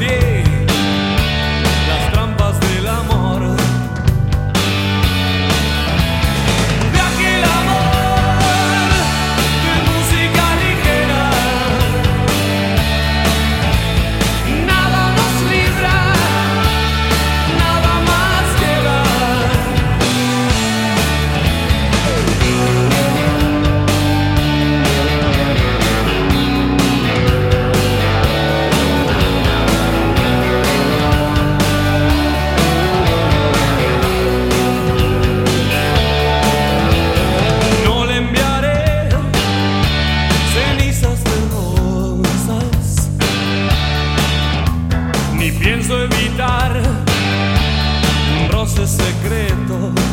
Yeah. mirar, roce secreto.